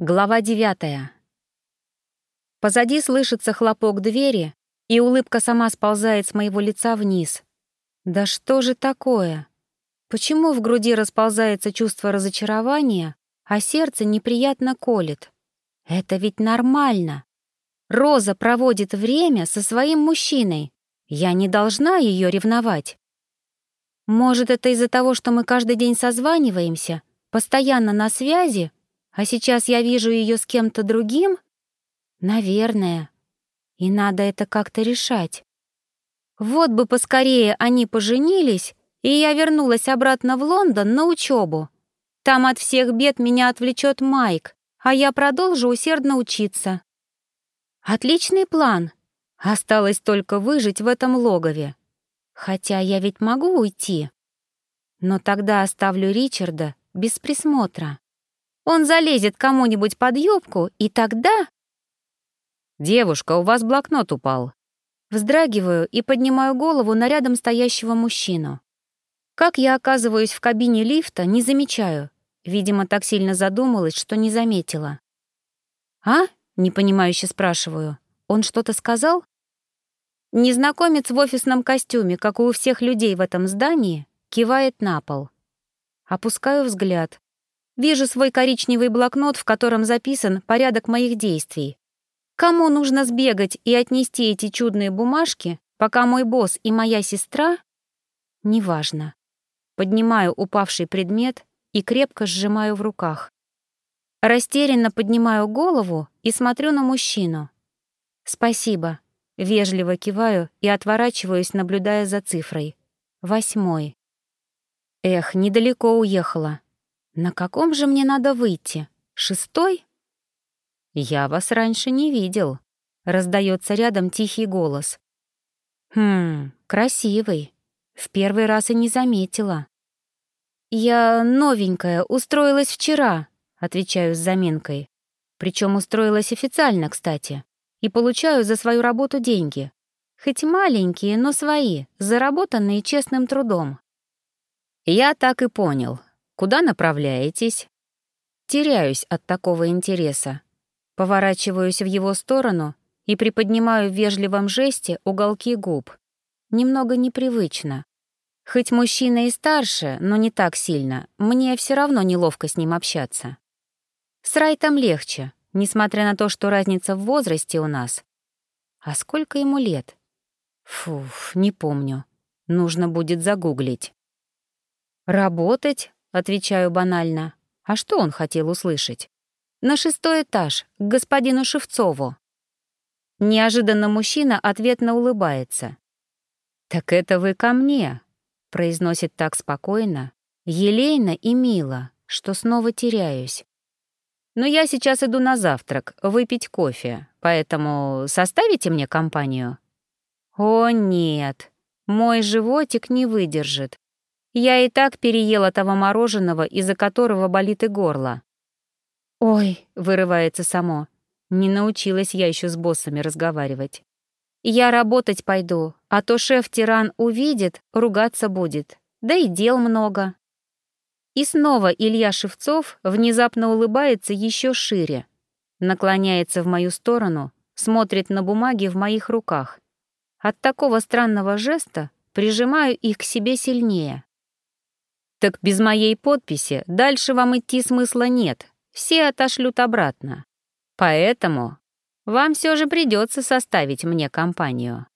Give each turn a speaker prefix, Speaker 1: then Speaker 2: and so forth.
Speaker 1: Глава девятая. Позади слышится хлопок двери, и улыбка сама сползает с моего лица вниз. Да что же такое? Почему в груди расползается чувство разочарования, а сердце неприятно колет? Это ведь нормально. Роза проводит время со своим мужчиной. Я не должна ее ревновать. Может, это из-за того, что мы каждый день созваниваемся, постоянно на связи, а сейчас я вижу ее с кем-то другим? Наверное. И надо это как-то решать. Вот бы поскорее они поженились, и я вернулась обратно в Лондон на учебу. Там от всех бед меня отвлечет Майк, а я продолжу усердно учиться. Отличный план. Осталось только выжить в этом логове. Хотя я ведь могу уйти. Но тогда оставлю Ричарда без присмотра. Он залезет кому-нибудь под юбку, и тогда...
Speaker 2: «Девушка, у вас блокнот упал».
Speaker 1: Вздрагиваю и поднимаю голову на рядом стоящего мужчину. Как я оказываюсь в кабине лифта, не замечаю. Видимо, так сильно задумалась, что не заметила. «А?» — непонимающе спрашиваю. «Он что-то сказал?» Незнакомец в офисном костюме, как и у всех людей в этом здании, кивает на пол. Опускаю взгляд. Вижу свой коричневый блокнот, в котором записан порядок моих действий. Кому нужно сбегать и отнести эти чудные бумажки, пока мой босс и моя сестра? Неважно. Поднимаю упавший предмет и крепко сжимаю в руках. Растерянно поднимаю голову и смотрю на мужчину. «Спасибо», — вежливо киваю и отворачиваюсь, наблюдая за цифрой. Восьмой. Эх, недалеко уехала. На каком же мне надо выйти? Шестой? Я вас раньше не видел. Раздается рядом тихий голос. Хм, красивый. В первый раз и не заметила. Я новенькая, устроилась вчера, отвечаю с заминкой. Причем устроилась официально, кстати. И получаю за свою работу деньги. Хоть маленькие, но свои, заработанные честным трудом. Я так и понял. Куда направляетесь?» Теряюсь от такого интереса. Поворачиваюсь в его сторону и приподнимаю в вежливом жесте уголки губ. Немного непривычно. Хоть мужчина и старше, но не так сильно, мне все равно неловко с ним общаться. С Райтом легче, несмотря на то, что разница в возрасте у нас. А сколько ему лет? Фуф, не помню. Нужно будет загуглить. Работать Отвечаю банально. А что он хотел услышать? На шестой этаж, к господину Шевцову. Неожиданно мужчина ответно улыбается. «Так это вы ко мне», — произносит так спокойно, елейно и мило, что снова теряюсь. «Но я сейчас иду на завтрак, выпить кофе, поэтому составите мне компанию?» «О, нет, мой животик не выдержит. Я и так переела того мороженого, из-за которого болит и горло. «Ой», — вырывается само, не научилась я еще с боссами разговаривать. «Я работать пойду, а то шеф-тиран увидит, ругаться будет, да и дел много». И снова Илья Шевцов внезапно улыбается еще шире, наклоняется в мою сторону, смотрит на бумаги в моих руках. От такого странного жеста прижимаю их к себе сильнее. Так без моей подписи дальше вам идти смысла нет, все отошлют обратно. Поэтому вам все же придется составить мне компанию.